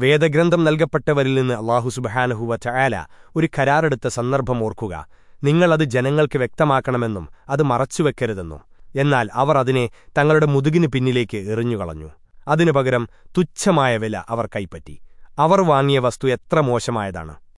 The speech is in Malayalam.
വേദഗ്രന്ഥം നൽകപ്പെട്ടവരിൽ നിന്ന് അള്ളാഹു സുബഹാനഹുവ ചായാല ഒരു കരാറെടുത്ത സന്ദർഭം ഓർക്കുക. നിങ്ങളത് ജനങ്ങൾക്ക് വ്യക്തമാക്കണമെന്നും അത് മറച്ചുവെക്കരുതെന്നും. എന്നാൽ അവർ അതിനെ തങ്ങളുടെ മുതുകിന് പിന്നിലേക്ക് എറിഞ്ഞുകളഞ്ഞു. അതിനു പകരം തുച്ഛമായ വില അവർ കൈപ്പറ്റി. അവർ വാങ്ങിയ വസ്തു എത്ര മോശമായതാണ്.